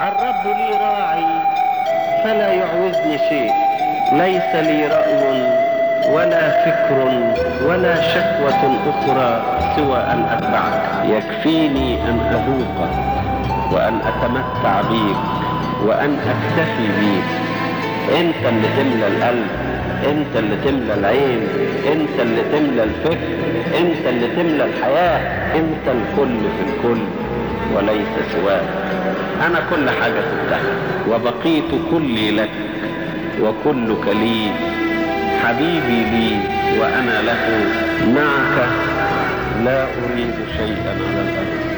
الرب لي راعي فلا يعوزني شيء. ليس لي رأي ولا فكر ولا شكوة أخرى سوى أن أتبعك. يكفيني أن أذوقك وأن أتمتع بيك وأن أكتفي بيك. أنت اللي تملى القلب أنت اللي تملى العين أنت اللي تملى الفكر أنت اللي تملى الحياة أنت الكل في الكل وليس سواك. أنا كل حاجة تبتها وبقيت كلي لك وكلك لي. حبيبي لي وأنا له معك لا أريد شيئا على الأرض.